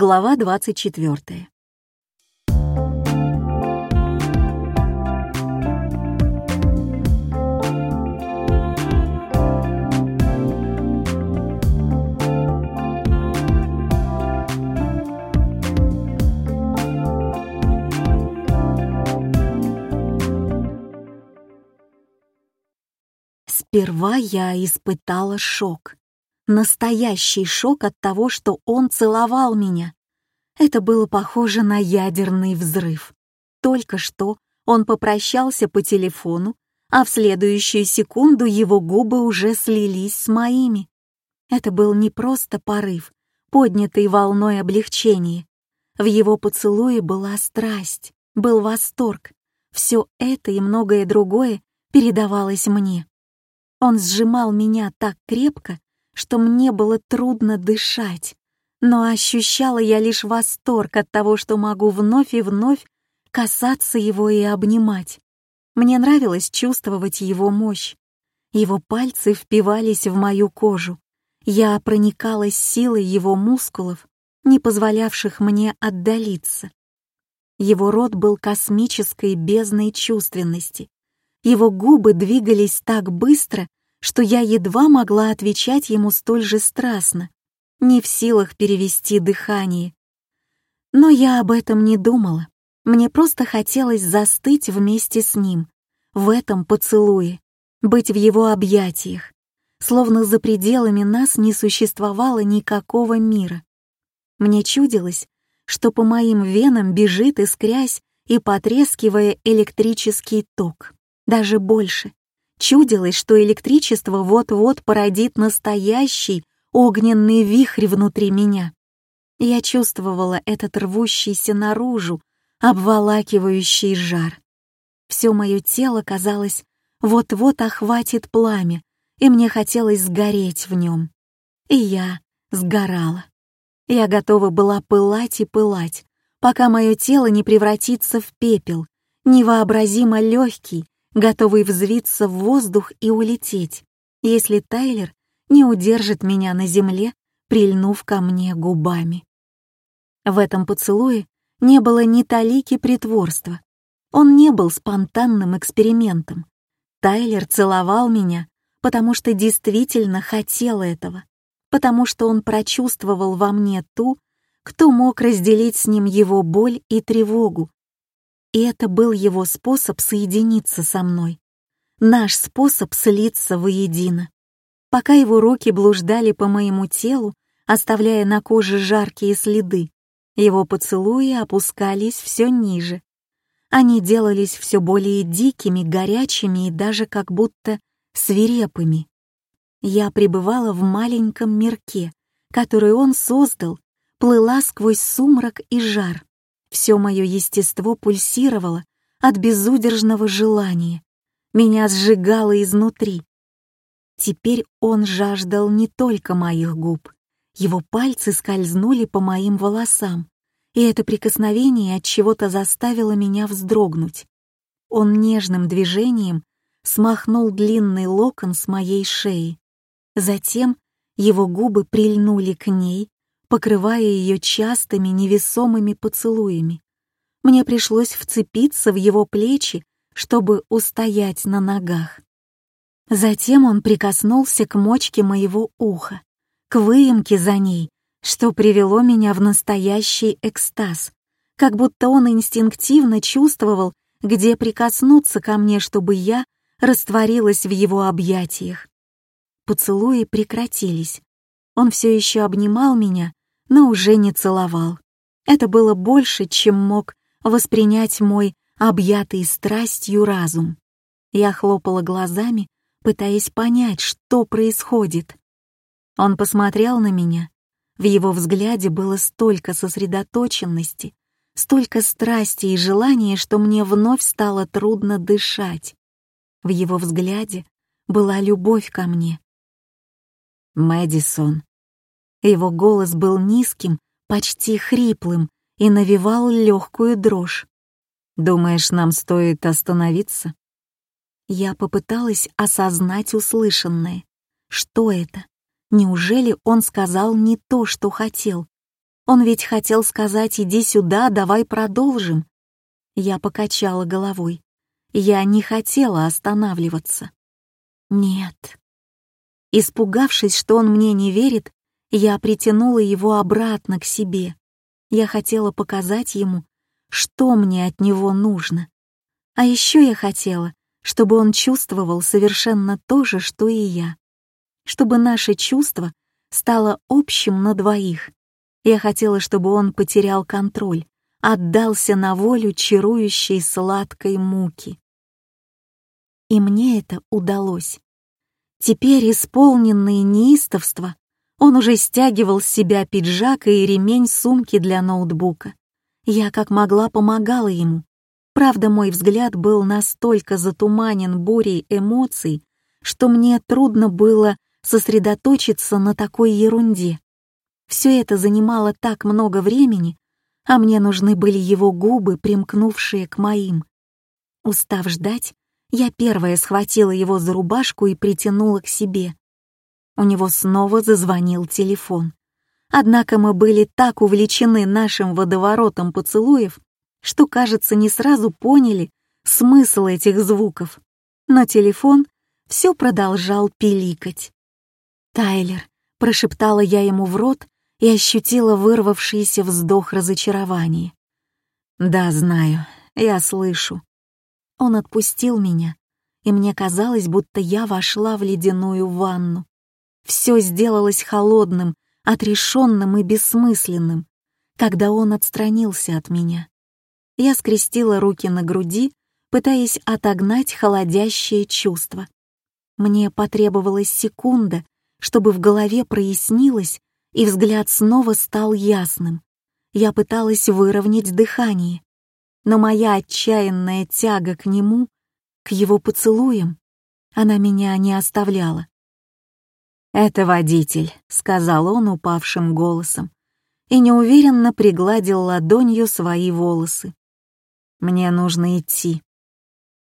Глава 24. Сперва я испытала шок. Настоящий шок от того, что он целовал меня. Это было похоже на ядерный взрыв. Только что он попрощался по телефону, а в следующую секунду его губы уже слились с моими. Это был не просто порыв, поднятый волной облегчения. В его поцелуе была страсть, был восторг. Все это и многое другое передавалось мне. Он сжимал меня так крепко, что мне было трудно дышать, но ощущала я лишь восторг от того, что могу вновь и вновь касаться его и обнимать. Мне нравилось чувствовать его мощь. Его пальцы впивались в мою кожу. Я проникалась силой его мускулов, не позволявших мне отдалиться. Его рот был космической бездной чувственности. Его губы двигались так быстро, что я едва могла отвечать ему столь же страстно, не в силах перевести дыхание. Но я об этом не думала. Мне просто хотелось застыть вместе с ним, в этом поцелуе, быть в его объятиях, словно за пределами нас не существовало никакого мира. Мне чудилось, что по моим венам бежит, искрясь и потрескивая электрический ток, даже больше. Чудилось, что электричество вот-вот породит настоящий огненный вихрь внутри меня. Я чувствовала этот рвущийся наружу, обволакивающий жар. Все мое тело, казалось, вот-вот охватит пламя, и мне хотелось сгореть в нем. И я сгорала. Я готова была пылать и пылать, пока мое тело не превратится в пепел, невообразимо легкий, готовый взвиться в воздух и улететь, если Тайлер не удержит меня на земле, прильнув ко мне губами. В этом поцелуе не было ни талики притворства. Он не был спонтанным экспериментом. Тайлер целовал меня, потому что действительно хотел этого, потому что он прочувствовал во мне ту, кто мог разделить с ним его боль и тревогу, и это был его способ соединиться со мной. Наш способ слиться воедино. Пока его руки блуждали по моему телу, оставляя на коже жаркие следы, его поцелуи опускались все ниже. Они делались все более дикими, горячими и даже как будто свирепыми. Я пребывала в маленьком мирке, который он создал, плыла сквозь сумрак и жар. Все мое естество пульсировало от безудержного желания. Меня сжигало изнутри. Теперь он жаждал не только моих губ. Его пальцы скользнули по моим волосам, и это прикосновение от чего-то заставило меня вздрогнуть. Он нежным движением смахнул длинный локон с моей шеи. Затем его губы прильнули к ней, покрывая ее частыми невесомыми поцелуями. Мне пришлось вцепиться в его плечи, чтобы устоять на ногах. Затем он прикоснулся к мочке моего уха, к выемке за ней, что привело меня в настоящий экстаз, как будто он инстинктивно чувствовал, где прикоснуться ко мне, чтобы я растворилась в его объятиях. Поцелуи прекратились. Он все еще обнимал меня, но уже не целовал. Это было больше, чем мог воспринять мой объятый страстью разум. Я хлопала глазами, пытаясь понять, что происходит. Он посмотрел на меня. В его взгляде было столько сосредоточенности, столько страсти и желания, что мне вновь стало трудно дышать. В его взгляде была любовь ко мне. «Мэдисон», его голос был низким, почти хриплым и навевал легкую дрожь. «Думаешь, нам стоит остановиться?» Я попыталась осознать услышанное. Что это? Неужели он сказал не то, что хотел? Он ведь хотел сказать «иди сюда, давай продолжим». Я покачала головой. Я не хотела останавливаться. Нет. Испугавшись, что он мне не верит, я притянула его обратно к себе. Я хотела показать ему, что мне от него нужно. А еще я хотела, чтобы он чувствовал совершенно то же, что и я. Чтобы наше чувство стало общим на двоих. Я хотела, чтобы он потерял контроль, отдался на волю чарующей сладкой муки. И мне это удалось. Теперь, исполненный неистовства, он уже стягивал с себя пиджак и ремень сумки для ноутбука. Я как могла помогала ему. Правда, мой взгляд был настолько затуманен бурей эмоций, что мне трудно было сосредоточиться на такой ерунде. Все это занимало так много времени, а мне нужны были его губы, примкнувшие к моим. Устав ждать, я первая схватила его за рубашку и притянула к себе. У него снова зазвонил телефон. Однако мы были так увлечены нашим водоворотом поцелуев, что, кажется, не сразу поняли смысл этих звуков. Но телефон все продолжал пиликать. «Тайлер», — прошептала я ему в рот и ощутила вырвавшийся вздох разочарования. «Да, знаю, я слышу». Он отпустил меня, и мне казалось, будто я вошла в ледяную ванну. Все сделалось холодным, отрешенным и бессмысленным, когда он отстранился от меня. Я скрестила руки на груди, пытаясь отогнать холодящее чувство. Мне потребовалась секунда, чтобы в голове прояснилось, и взгляд снова стал ясным. Я пыталась выровнять дыхание, но моя отчаянная тяга к нему, к его поцелуям, она меня не оставляла. «Это водитель», — сказал он упавшим голосом и неуверенно пригладил ладонью свои волосы. «Мне нужно идти».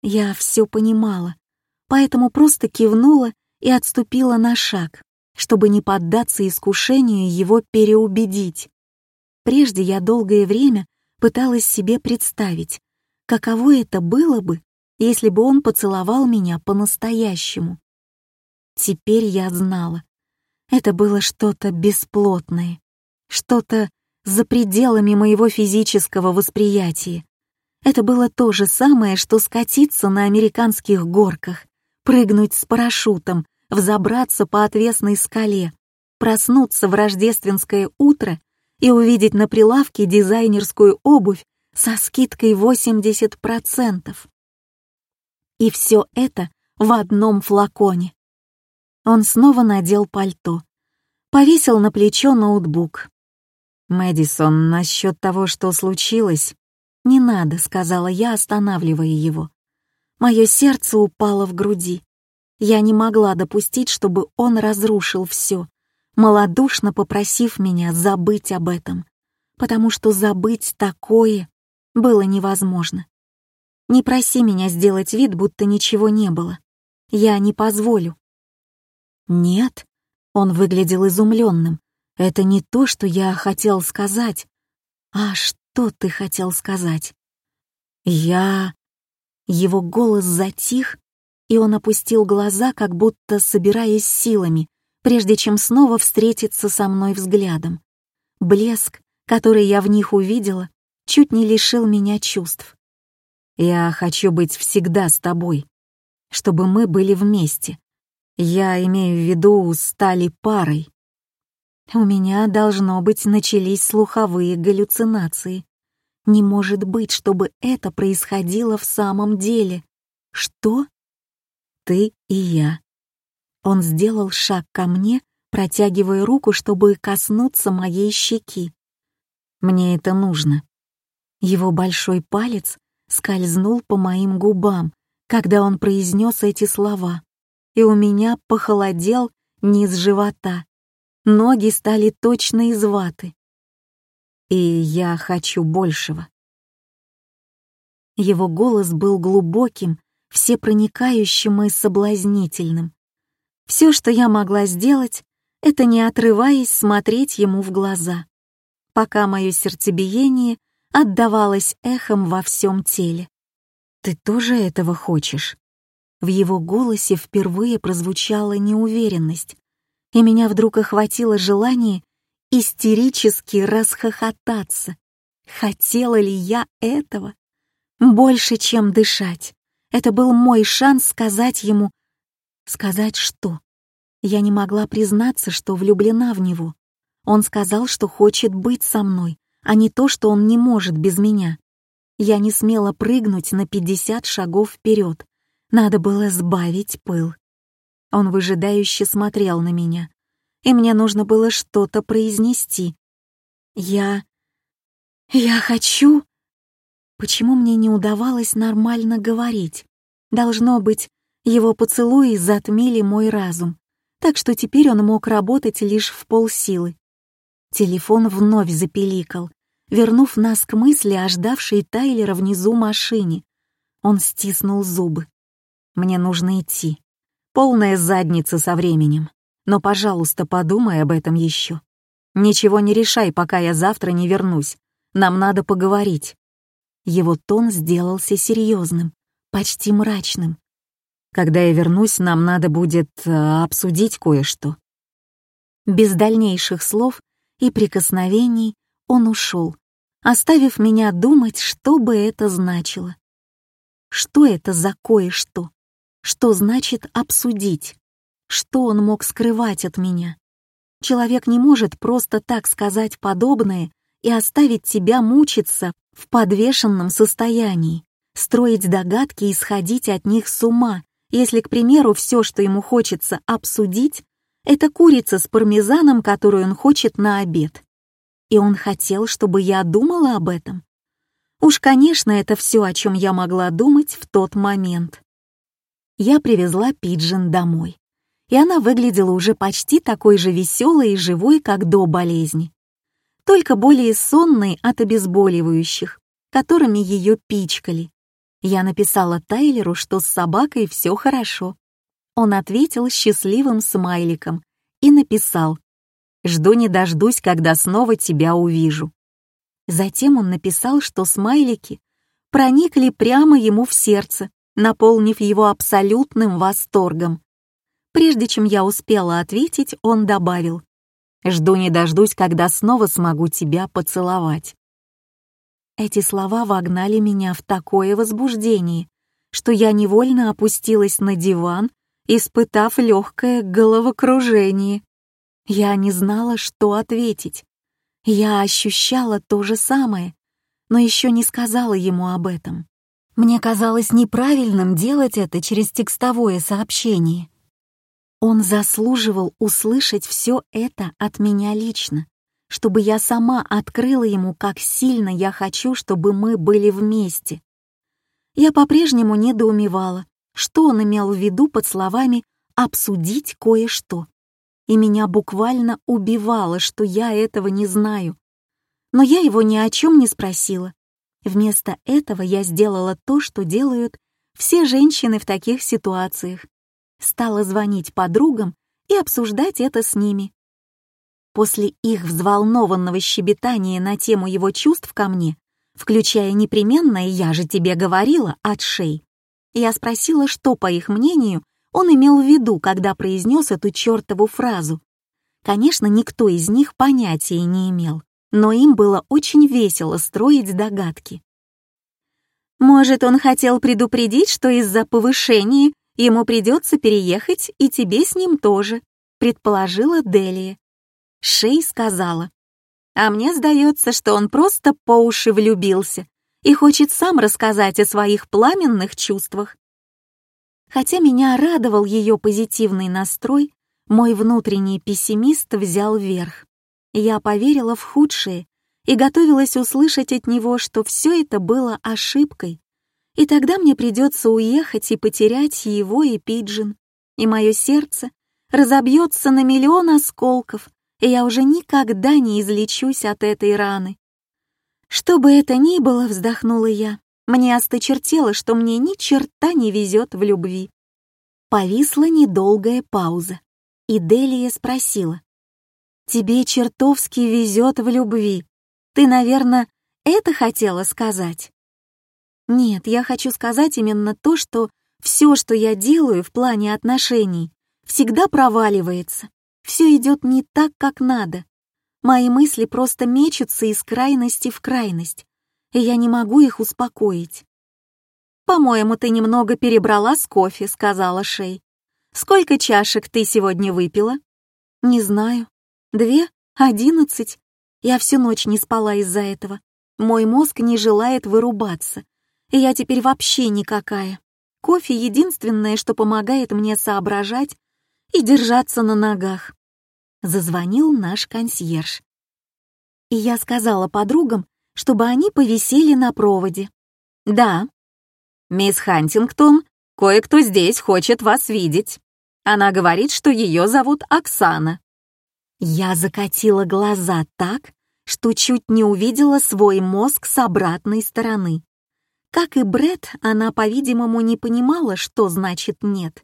Я все понимала, поэтому просто кивнула и отступила на шаг, чтобы не поддаться искушению его переубедить. Прежде я долгое время пыталась себе представить, каково это было бы, если бы он поцеловал меня по-настоящему. Теперь я знала. Это было что-то бесплотное, что-то за пределами моего физического восприятия. Это было то же самое, что скатиться на американских горках, прыгнуть с парашютом, взобраться по отвесной скале, проснуться в рождественское утро и увидеть на прилавке дизайнерскую обувь со скидкой 80%. И все это в одном флаконе. Он снова надел пальто. Повесил на плечо ноутбук. «Мэдисон, насчет того, что случилось...» «Не надо», — сказала я, останавливая его. Мое сердце упало в груди. Я не могла допустить, чтобы он разрушил все, малодушно попросив меня забыть об этом, потому что забыть такое было невозможно. Не проси меня сделать вид, будто ничего не было. Я не позволю. «Нет», — он выглядел изумленным. «Это не то, что я хотел сказать». «А что ты хотел сказать?» «Я...» Его голос затих, и он опустил глаза, как будто собираясь силами, прежде чем снова встретиться со мной взглядом. Блеск, который я в них увидела, чуть не лишил меня чувств. «Я хочу быть всегда с тобой, чтобы мы были вместе, я имею в виду, стали парой. У меня, должно быть, начались слуховые галлюцинации. Не может быть, чтобы это происходило в самом деле. Что? Ты и я. Он сделал шаг ко мне, протягивая руку, чтобы коснуться моей щеки. Мне это нужно. Его большой палец скользнул по моим губам, когда он произнес эти слова и у меня похолодел низ живота. Ноги стали точно из ваты. И я хочу большего. Его голос был глубоким, всепроникающим и соблазнительным. Все, что я могла сделать, это не отрываясь смотреть ему в глаза. пока мое сердцебиение отдавалось эхом во всем теле. «Ты тоже этого хочешь?» В его голосе впервые прозвучала неуверенность, и меня вдруг охватило желание истерически расхохотаться. Хотела ли я этого? Больше, чем дышать. Это был мой шанс сказать ему... Сказать что? Я не могла признаться, что влюблена в него. Он сказал, что хочет быть со мной, а не то, что он не может без меня. Я не смела прыгнуть на пятьдесят шагов вперед. Надо было сбавить пыл. Он выжидающе смотрел на меня, и мне нужно было что-то произнести. Я... я хочу... Почему мне не удавалось нормально говорить? Должно быть, его поцелуи затмили мой разум, так что теперь он мог работать лишь в полсилы. Телефон вновь запеликал, вернув нас к мысли о Тайлера внизу машине. Он стиснул зубы. «Мне нужно идти. Полная задница со временем. Но, пожалуйста, подумай об этом еще. Ничего не решай, пока я завтра не вернусь. Нам надо поговорить». Его тон сделался серьезным, почти мрачным. «Когда я вернусь, нам надо будет э, обсудить кое-что». Без дальнейших слов и прикосновений он ушел, оставив меня думать, что бы это значило. Что это за кое-что? Что значит «обсудить»? Что он мог скрывать от меня? Человек не может просто так сказать подобное и оставить тебя мучиться в подвешенном состоянии, строить догадки и сходить от них с ума, если, к примеру, все, что ему хочется обсудить, это курица с пармезаном, которую он хочет на обед. И он хотел, чтобы я думала об этом. Уж, конечно, это все, о чем я могла думать в тот момент. Я привезла Пиджин домой, и она выглядела уже почти такой же веселой и живой, как до болезни только более сонной от обезболивающих, которыми ее пичкали. Я написала Тайлеру, что с собакой все хорошо. Он ответил счастливым смайликом и написал «Жду не дождусь, когда снова тебя увижу». Затем он написал, что смайлики проникли прямо ему в сердце, наполнив его абсолютным восторгом. Прежде чем я успела ответить, он добавил Жду не дождусь, когда снова смогу тебя поцеловать. Эти слова вогнали меня в такое возбуждение, что я невольно опустилась на диван, испытав легкое головокружение. Я не знала, что ответить. Я ощущала то же самое, но еще не сказала ему об этом. Мне казалось неправильным делать это через текстовое сообщение. Он заслуживал услышать все это от меня лично, чтобы я сама открыла ему, как сильно я хочу, чтобы мы были вместе. Я по-прежнему недоумевала, что он имел в виду под словами «обсудить кое-что». И меня буквально убивало, что я этого не знаю. Но я его ни о чем не спросила. Вместо этого я сделала то, что делают все женщины в таких ситуациях стала звонить подругам и обсуждать это с ними. После их взволнованного щебетания на тему его чувств ко мне, включая непременное «я же тебе говорила» от Шей, я спросила, что, по их мнению, он имел в виду, когда произнес эту чертову фразу. Конечно, никто из них понятия не имел, но им было очень весело строить догадки. Может, он хотел предупредить, что из-за повышения Ему придется переехать, и тебе с ним тоже», — предположила Делия. Шей сказала, «А мне сдается, что он просто по уши влюбился и хочет сам рассказать о своих пламенных чувствах». Хотя меня радовал ее позитивный настрой, мой внутренний пессимист взял верх. Я поверила в худшее и готовилась услышать от него, что все это было ошибкой, и тогда мне придется уехать и потерять его и Пиджин. И мое сердце разобьется на миллион осколков, и я уже никогда не излечусь от этой раны. Что бы это ни было, вздохнула я, мне осточертело, что мне ни черта не везет в любви. Повисла недолгая пауза, и Делия спросила. «Тебе чертовски везет в любви. Ты, наверное, это хотела сказать? Нет, я хочу сказать именно то, что все, что я делаю в плане отношений, всегда проваливается. Все идет не так, как надо. Мои мысли просто мечутся из крайности в крайность, и я не могу их успокоить. «По-моему, ты немного перебрала с кофе», — сказала Шей. «Сколько чашек ты сегодня выпила?» «Не знаю. Две? Одиннадцать?» Я всю ночь не спала из-за этого. Мой мозг не желает вырубаться. И я теперь вообще никакая. Кофе — единственное, что помогает мне соображать и держаться на ногах. Зазвонил наш консьерж. И я сказала подругам, чтобы они повисели на проводе. «Да, мисс Хантингтон, кое-кто здесь хочет вас видеть. Она говорит, что ее зовут Оксана». Я закатила глаза так, что чуть не увидела свой мозг с обратной стороны. Как и Бред, она, по-видимому, не понимала, что значит «нет».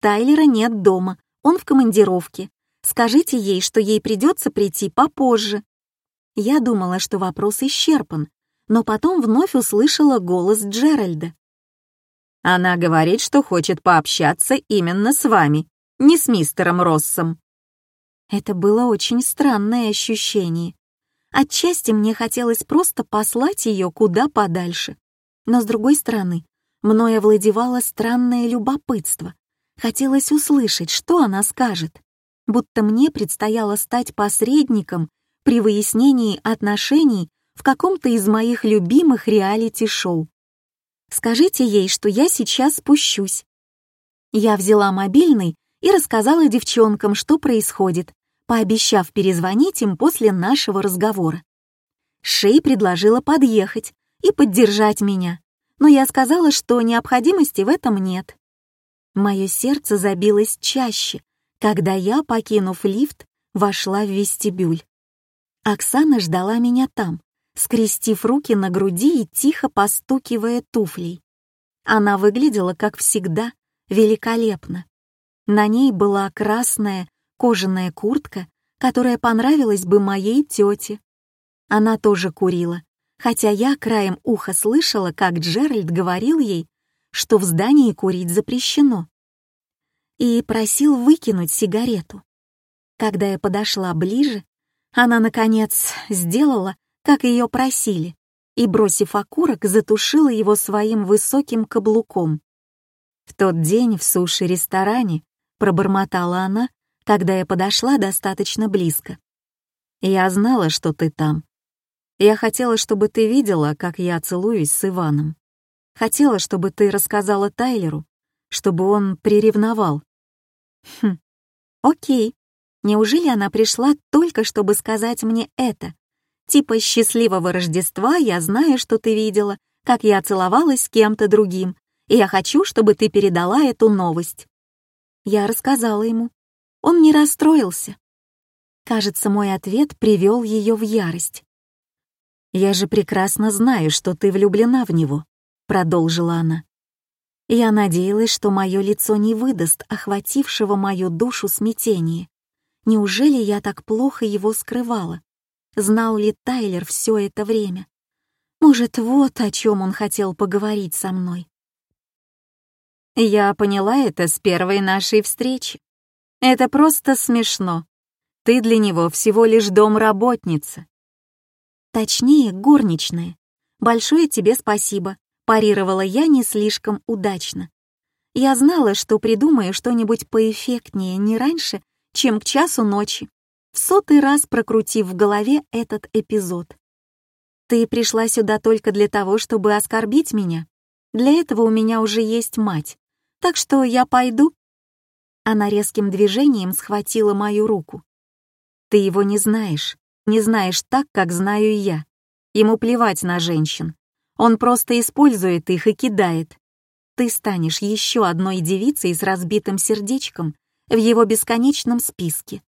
Тайлера нет дома, он в командировке. Скажите ей, что ей придется прийти попозже. Я думала, что вопрос исчерпан, но потом вновь услышала голос Джеральда. Она говорит, что хочет пообщаться именно с вами, не с мистером Россом. Это было очень странное ощущение. Отчасти мне хотелось просто послать ее куда подальше. Но с другой стороны, мной овладевало странное любопытство. Хотелось услышать, что она скажет. Будто мне предстояло стать посредником при выяснении отношений в каком-то из моих любимых реалити-шоу. Скажите ей, что я сейчас спущусь. Я взяла мобильный и рассказала девчонкам, что происходит, пообещав перезвонить им после нашего разговора. Шей предложила подъехать и поддержать меня, но я сказала, что необходимости в этом нет. Мое сердце забилось чаще, когда я, покинув лифт, вошла в вестибюль. Оксана ждала меня там, скрестив руки на груди и тихо постукивая туфлей. Она выглядела, как всегда, великолепно. На ней была красная кожаная куртка, которая понравилась бы моей тете. Она тоже курила, хотя я краем уха слышала, как Джеральд говорил ей, что в здании курить запрещено, и просил выкинуть сигарету. Когда я подошла ближе, она, наконец, сделала, как ее просили, и, бросив окурок, затушила его своим высоким каблуком. В тот день в суши-ресторане пробормотала она, когда я подошла достаточно близко. «Я знала, что ты там. Я хотела, чтобы ты видела, как я целуюсь с Иваном. Хотела, чтобы ты рассказала Тайлеру, чтобы он приревновал». «Хм, окей. Неужели она пришла только, чтобы сказать мне это? Типа счастливого Рождества я знаю, что ты видела, как я целовалась с кем-то другим, и я хочу, чтобы ты передала эту новость». Я рассказала ему, он не расстроился. Кажется, мой ответ привел ее в ярость. «Я же прекрасно знаю, что ты влюблена в него», — продолжила она. Я надеялась, что мое лицо не выдаст охватившего мою душу смятение. Неужели я так плохо его скрывала? Знал ли Тайлер все это время? Может, вот о чем он хотел поговорить со мной. Я поняла это с первой нашей встречи. Это просто смешно. Ты для него всего лишь домработница. Точнее, горничная. Большое тебе спасибо, парировала я не слишком удачно. Я знала, что придумаю что-нибудь поэффектнее не раньше, чем к часу ночи, в сотый раз прокрутив в голове этот эпизод. Ты пришла сюда только для того, чтобы оскорбить меня. Для этого у меня уже есть мать. Так что я пойду она резким движением схватила мою руку. «Ты его не знаешь, не знаешь так, как знаю я. Ему плевать на женщин. Он просто использует их и кидает. Ты станешь еще одной девицей с разбитым сердечком в его бесконечном списке».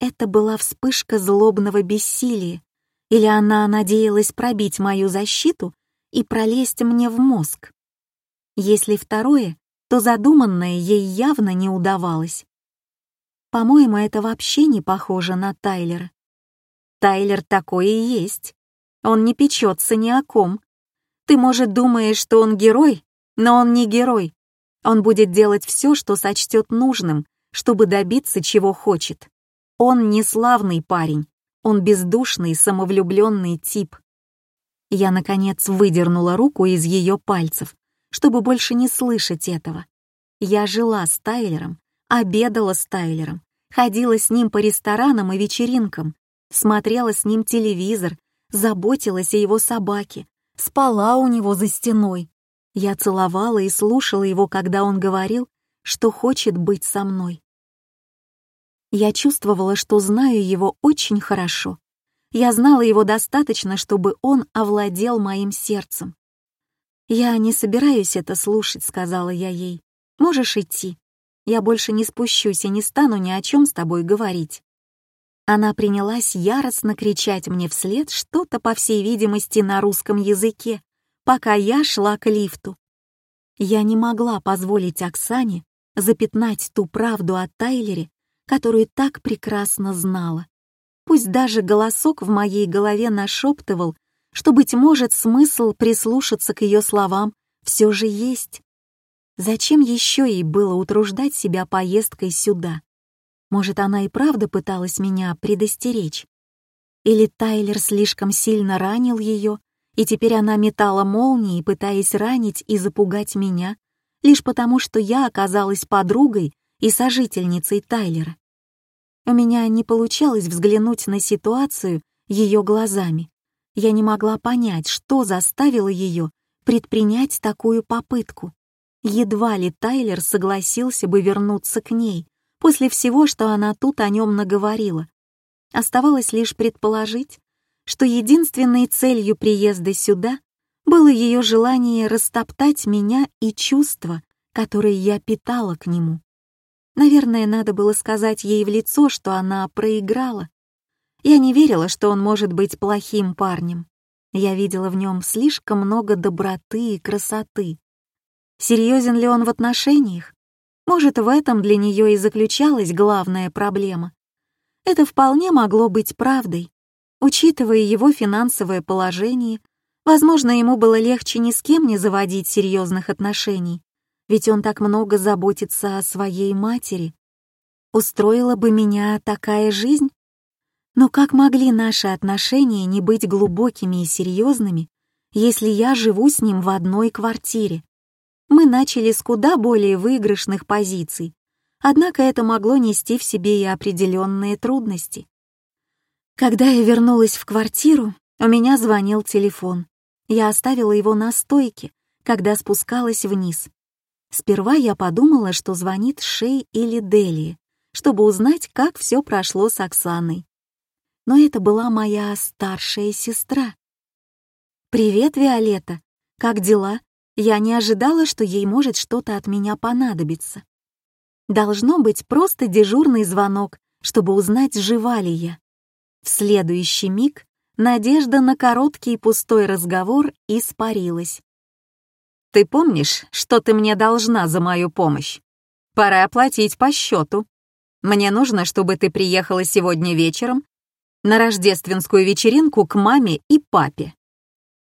Это была вспышка злобного бессилия, или она надеялась пробить мою защиту и пролезть мне в мозг. Если второе, то задуманное ей явно не удавалось. По-моему, это вообще не похоже на Тайлера. Тайлер такой и есть. Он не печется ни о ком. Ты, может, думаешь, что он герой, но он не герой. Он будет делать все, что сочтет нужным, чтобы добиться, чего хочет. Он не славный парень, он бездушный, самовлюбленный тип. Я, наконец, выдернула руку из ее пальцев, чтобы больше не слышать этого. Я жила с Тайлером, обедала с Тайлером, ходила с ним по ресторанам и вечеринкам, смотрела с ним телевизор, заботилась о его собаке, спала у него за стеной. Я целовала и слушала его, когда он говорил, что хочет быть со мной. Я чувствовала, что знаю его очень хорошо. Я знала его достаточно, чтобы он овладел моим сердцем. «Я не собираюсь это слушать», — сказала я ей. «Можешь идти. Я больше не спущусь и не стану ни о чем с тобой говорить». Она принялась яростно кричать мне вслед что-то, по всей видимости, на русском языке, пока я шла к лифту. Я не могла позволить Оксане запятнать ту правду о Тайлере, которую так прекрасно знала. Пусть даже голосок в моей голове нашептывал, что, быть может, смысл прислушаться к ее словам все же есть. Зачем еще ей было утруждать себя поездкой сюда? Может, она и правда пыталась меня предостеречь? Или Тайлер слишком сильно ранил ее, и теперь она метала молнии, пытаясь ранить и запугать меня, лишь потому, что я оказалась подругой и сожительницей Тайлера. У меня не получалось взглянуть на ситуацию ее глазами. Я не могла понять, что заставило ее предпринять такую попытку. Едва ли Тайлер согласился бы вернуться к ней после всего, что она тут о нем наговорила. Оставалось лишь предположить, что единственной целью приезда сюда было ее желание растоптать меня и чувства, которые я питала к нему. Наверное, надо было сказать ей в лицо, что она проиграла. Я не верила, что он может быть плохим парнем. Я видела в нем слишком много доброты и красоты. Серьезен ли он в отношениях? Может, в этом для нее и заключалась главная проблема. Это вполне могло быть правдой. Учитывая его финансовое положение, возможно, ему было легче ни с кем не заводить серьезных отношений, ведь он так много заботится о своей матери. Устроила бы меня такая жизнь? Но как могли наши отношения не быть глубокими и серьезными, если я живу с ним в одной квартире? Мы начали с куда более выигрышных позиций, однако это могло нести в себе и определенные трудности. Когда я вернулась в квартиру, у меня звонил телефон. Я оставила его на стойке, когда спускалась вниз. Сперва я подумала, что звонит Шей или Дели, чтобы узнать, как все прошло с Оксаной. Но это была моя старшая сестра. «Привет, Виолетта. Как дела? Я не ожидала, что ей может что-то от меня понадобиться. Должно быть просто дежурный звонок, чтобы узнать, жива ли я. В следующий миг надежда на короткий пустой разговор испарилась. Ты помнишь, что ты мне должна за мою помощь? Пора оплатить по счету. Мне нужно, чтобы ты приехала сегодня вечером на рождественскую вечеринку к маме и папе.